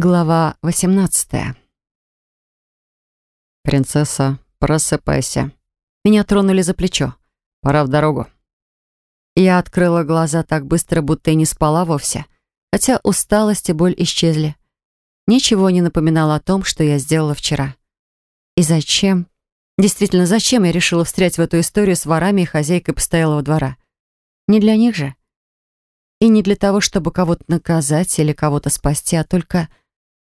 Глава 18 «Принцесса, просыпайся». Меня тронули за плечо. «Пора в дорогу». Я открыла глаза так быстро, будто и не спала вовсе, хотя усталость и боль исчезли. Ничего не напоминало о том, что я сделала вчера. И зачем? Действительно, зачем я решила встрять в эту историю с ворами и хозяйкой постоялого двора? Не для них же. И не для того, чтобы кого-то наказать или кого-то спасти, а только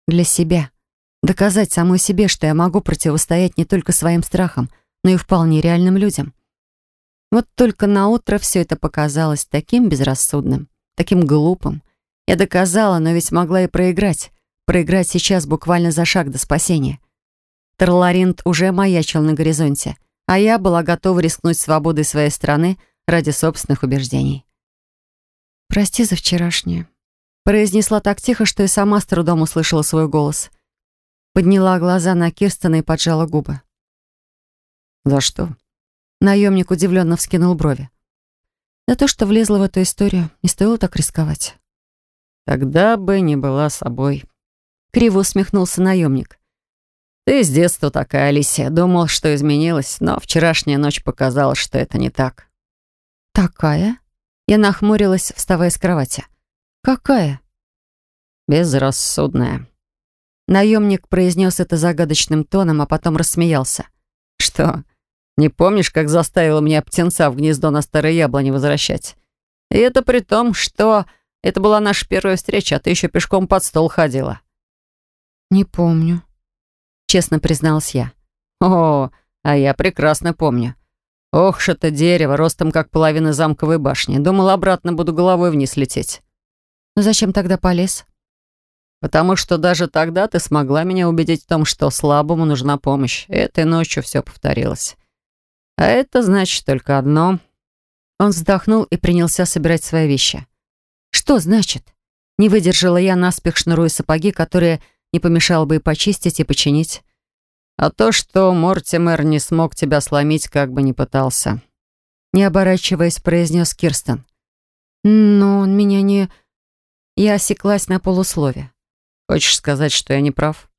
для себя. Доказать самой себе, что я могу противостоять не только своим страхам, но и вполне реальным людям. Вот только на утро все это показалось таким безрассудным, таким глупым. Я доказала, но ведь могла и проиграть. Проиграть сейчас буквально за шаг до спасения. Тарларинт уже маячил на горизонте, а я была готова рискнуть свободой своей страны ради собственных убеждений. «Прости за вчерашнее», Произнесла так тихо, что и сама с трудом услышала свой голос. Подняла глаза на Кирстена и поджала губы. «За что?» Наемник удивленно вскинул брови. «За то, что влезла в эту историю. Не стоило так рисковать». «Тогда бы не была собой». Криво усмехнулся наемник. «Ты с детства такая, Алисия. Думал, что изменилась, но вчерашняя ночь показала, что это не так». «Такая?» Я нахмурилась, вставая с кровати. «Какая?» «Безрассудная». Наемник произнес это загадочным тоном, а потом рассмеялся. «Что, не помнишь, как заставила меня птенца в гнездо на старой яблоне возвращать? И это при том, что это была наша первая встреча, а ты еще пешком под стол ходила». «Не помню», — честно призналась я. «О, а я прекрасно помню. Ох ж это дерево, ростом как половина замковой башни. Думал, обратно буду головой вниз лететь». Но зачем тогда полез? Потому что даже тогда ты смогла меня убедить в том, что слабому нужна помощь. Этой ночью все повторилось. А это значит только одно. Он вздохнул и принялся собирать свои вещи. Что значит? Не выдержала я наспех шнуруя сапоги, которые не помешало бы и почистить, и починить. А то, что Мортимер не смог тебя сломить, как бы ни пытался. Не оборачиваясь, произнес Кирстен. Но он меня не... Я осеклась на полуслове. «Хочешь сказать, что я не прав?»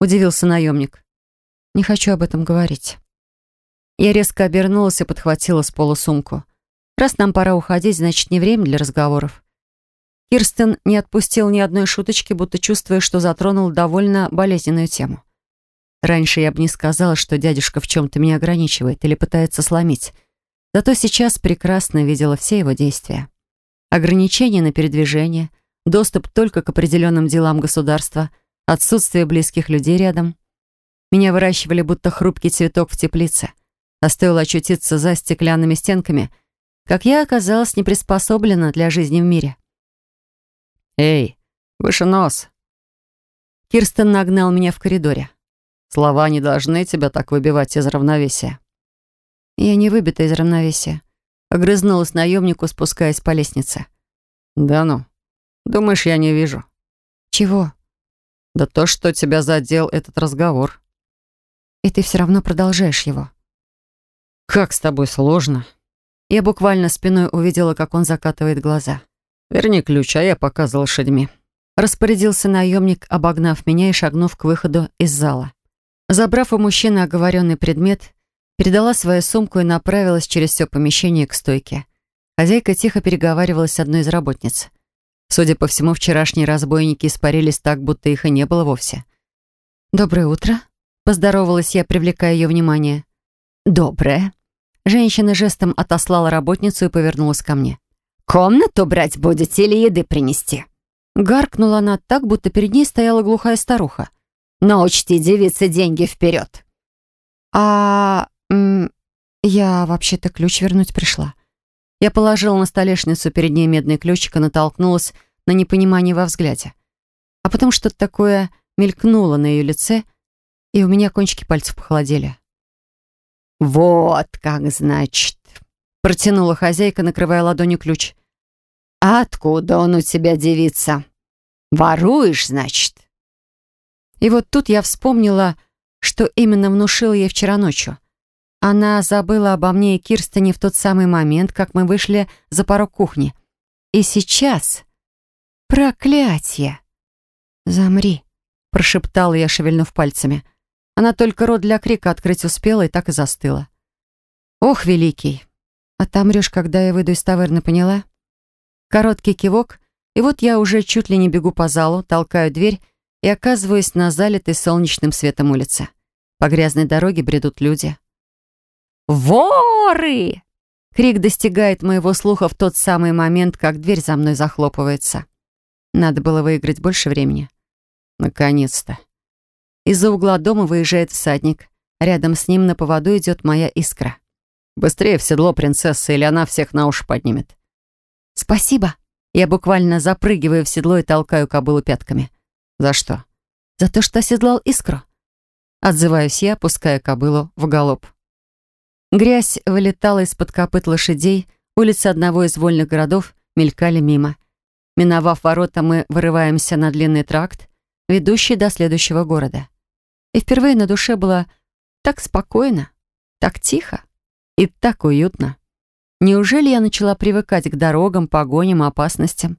Удивился наемник. «Не хочу об этом говорить». Я резко обернулась и подхватила с пола сумку. «Раз нам пора уходить, значит, не время для разговоров». Кирстен не отпустил ни одной шуточки, будто чувствуя, что затронул довольно болезненную тему. Раньше я бы не сказала, что дядюшка в чем-то меня ограничивает или пытается сломить. Зато сейчас прекрасно видела все его действия. Ограничения на передвижение, доступ только к определенным делам государства, отсутствие близких людей рядом. Меня выращивали будто хрупкий цветок в теплице, а стоило очутиться за стеклянными стенками, как я оказалась не приспособлена для жизни в мире. «Эй, выше нос!» Кирстен нагнал меня в коридоре. «Слова не должны тебя так выбивать из равновесия». Я не выбита из равновесия. Огрызнулась наемнику, спускаясь по лестнице. «Да ну, Думаешь, я не вижу? Чего? Да то, что тебя задел этот разговор. И ты все равно продолжаешь его. Как с тобой сложно. Я буквально спиной увидела, как он закатывает глаза. Верни ключ, а я пока за лошадьми. Распорядился наемник, обогнав меня и шагнув к выходу из зала. Забрав у мужчины оговоренный предмет, передала свою сумку и направилась через все помещение к стойке. Хозяйка тихо переговаривалась с одной из работниц. Судя по всему, вчерашние разбойники испарились так, будто их и не было вовсе. «Доброе утро», — поздоровалась я, привлекая ее внимание. «Доброе». Женщина жестом отослала работницу и повернулась ко мне. «Комнату брать будете или еды принести?» Гаркнула она так, будто перед ней стояла глухая старуха. «Но учти, девица, деньги вперед!» «А... я вообще-то ключ вернуть пришла». Я положила на столешницу перед ней медный ключик и натолкнулась на непонимание во взгляде. А потом что-то такое мелькнуло на ее лице, и у меня кончики пальцев похолодели. «Вот как значит», — протянула хозяйка, накрывая ладонью ключ. «А откуда он у тебя, девица? Воруешь, значит?» И вот тут я вспомнила, что именно внушила ей вчера ночью — она забыла обо мне и Кирстене в тот самый момент, как мы вышли за порог кухни. И сейчас... Проклятие! «Замри», прошептала я, шевельнув пальцами. Она только рот для крика открыть успела и так и застыла. «Ох, великий! Отомрешь, когда я выйду из таверны, поняла?» Короткий кивок, и вот я уже чуть ли не бегу по залу, толкаю дверь и оказываюсь на залитой солнечным светом улице. По грязной дороге бредут люди. «Воры!» Крик достигает моего слуха в тот самый момент, как дверь за мной захлопывается. Надо было выиграть больше времени. Наконец-то. Из-за угла дома выезжает всадник. Рядом с ним на поводу идет моя искра. Быстрее в седло, принцесса, или она всех на уши поднимет. Спасибо. Я буквально запрыгиваю в седло и толкаю кобылу пятками. За что? За то, что оседлал искру. Отзываюсь я, пуская кобылу в галоп. Грязь вылетала из-под копыт лошадей, улицы одного из вольных городов мелькали мимо. Миновав ворота, мы вырываемся на длинный тракт, ведущий до следующего города. И впервые на душе было так спокойно, так тихо и так уютно. Неужели я начала привыкать к дорогам, погоням, опасностям?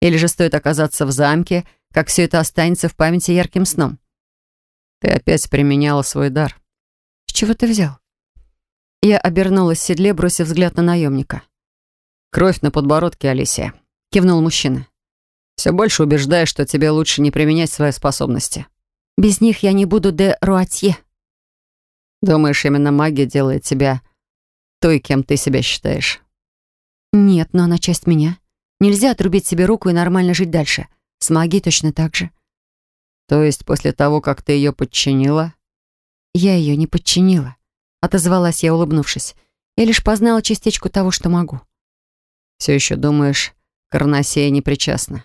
Или же стоит оказаться в замке, как все это останется в памяти ярким сном? Ты опять применяла свой дар. С чего ты взял? Я обернулась в седле, бросив взгляд на наемника. «Кровь на подбородке, Алисия», — кивнул мужчина. «Все больше убеждаешь, что тебе лучше не применять свои способности». «Без них я не буду де Руатье». «Думаешь, именно магия делает тебя той, кем ты себя считаешь?» «Нет, но она часть меня. Нельзя отрубить себе руку и нормально жить дальше. С магией точно так же». «То есть после того, как ты ее подчинила?» «Я ее не подчинила. Отозвалась я, улыбнувшись. Я лишь познала частичку того, что могу. Все еще думаешь, Карнасея не причастна?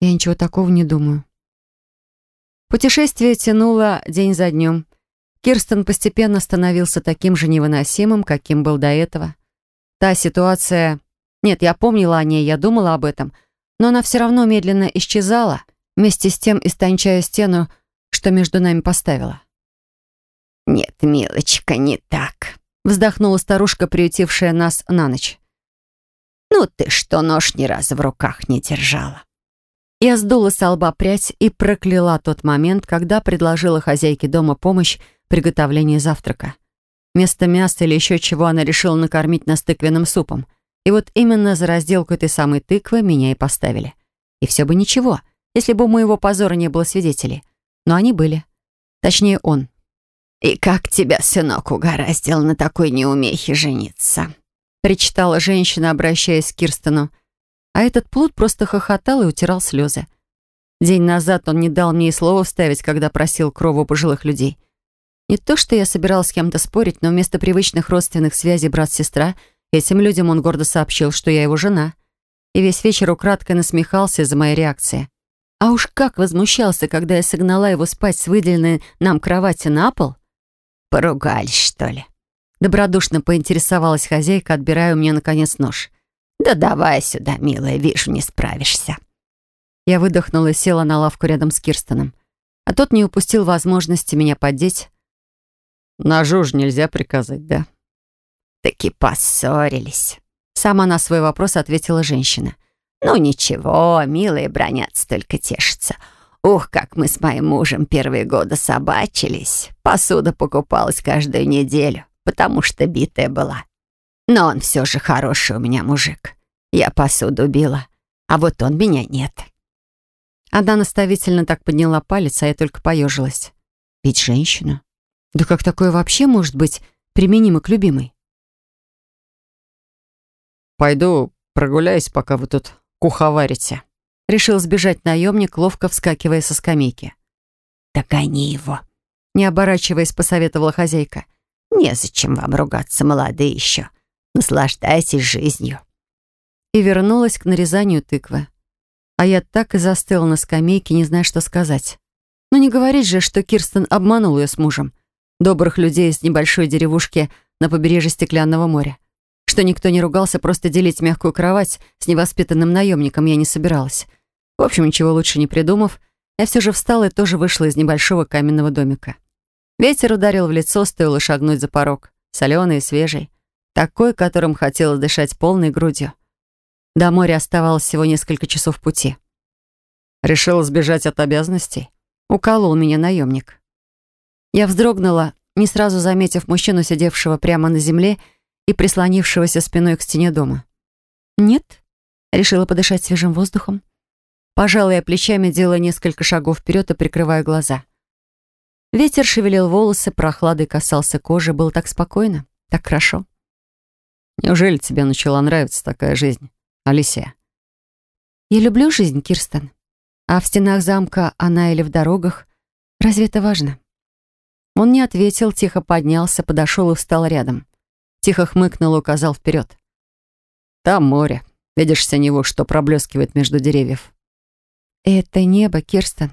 Я ничего такого не думаю. Путешествие тянуло день за днем. Кирстен постепенно становился таким же невыносимым, каким был до этого. Та ситуация... Нет, я помнила о ней, я думала об этом, но она все равно медленно исчезала, вместе с тем истончая стену, что между нами поставила. «Нет, милочка, не так», — вздохнула старушка, приютившая нас на ночь. «Ну ты что, нож ни разу в руках не держала?» Я сдула с лба прядь и прокляла тот момент, когда предложила хозяйке дома помощь в приготовлении завтрака. Вместо мяса или еще чего она решила накормить нас тыквенным супом. И вот именно за разделку этой самой тыквы меня и поставили. И все бы ничего, если бы у моего позора не было свидетелей. Но они были. Точнее, он. «И как тебя, сынок, угораздил на такой неумехе жениться?» причитала женщина, обращаясь к Кирстену. А этот плут просто хохотал и утирал слезы. День назад он не дал мне и слова вставить, когда просил крову пожилых людей. Не то, что я собиралась с кем-то спорить, но вместо привычных родственных связей брат-сестра этим людям он гордо сообщил, что я его жена. И весь вечер украдкой насмехался из-за моей реакции. А уж как возмущался, когда я согнала его спать с выделенной нам кровати на пол — «Поругались, что ли?» Добродушно поинтересовалась хозяйка, отбирая у меня, наконец, нож. «Да давай сюда, милая, вижу, не справишься». Я выдохнула и села на лавку рядом с Кирстоном. А тот не упустил возможности меня поддеть. «Ножу ж нельзя приказать, да?» «Таки поссорились». Сама на свой вопрос ответила женщина. «Ну ничего, милые бронятся, только тешатся. Ух, как мы с моим мужем первые годы собачились. Посуда покупалась каждую неделю, потому что битая была. Но он все же хороший у меня мужик. Я посуду била, а вот он меня нет. Она наставительно так подняла палец, а я только поежилась. Ведь женщина? Да как такое вообще может быть применимо к любимой? «Пойду прогуляюсь, пока вы тут куховарите», Решил сбежать наемник, ловко вскакивая со скамейки. «Догони его!» Не оборачиваясь, посоветовала хозяйка. «Незачем вам ругаться, молодые еще. Наслаждайтесь жизнью». И вернулась к нарезанию тыквы. А я так и застыла на скамейке, не зная, что сказать. Но не говорить же, что Кирстен обманул ее с мужем. Добрых людей из небольшой деревушки на побережье Стеклянного моря. Что никто не ругался, просто делить мягкую кровать с невоспитанным наемником я не собиралась. В общем, ничего лучше не придумав, я все же встала и тоже вышла из небольшого каменного домика. Ветер ударил в лицо, стоило шагнуть за порог. Соленый и свежий. Такой, которым хотелось дышать полной грудью. До моря оставалось всего несколько часов пути. Решила сбежать от обязанностей? уколол меня наемник. Я вздрогнула, не сразу заметив мужчину, сидевшего прямо на земле и прислонившегося спиной к стене дома. «Нет?» — решила подышать свежим воздухом. Пожала я плечами, делая несколько шагов вперед и прикрывая глаза. Ветер шевелил волосы, прохладой касался кожи, было так спокойно, так хорошо. «Неужели тебе начала нравиться такая жизнь, Алисия?» «Я люблю жизнь, Кирстен. А в стенах замка она или в дорогах? Разве это важно?» Он не ответил, тихо поднялся, подошел и встал рядом. Тихо хмыкнул и указал вперед. «Там море. Видишь синеву, что проблескивает между деревьев?» «Это небо, Кирстен».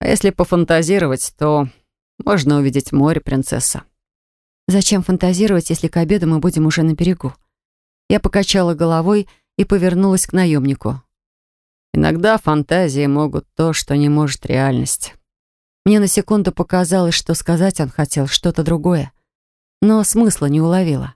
«А если пофантазировать, то можно увидеть море, принцесса». «Зачем фантазировать, если к обеду мы будем уже на берегу?» Я покачала головой и повернулась к наемнику. «Иногда фантазии могут то, что не может реальность». Мне на секунду показалось, что сказать он хотел что-то другое, но смысла не уловила.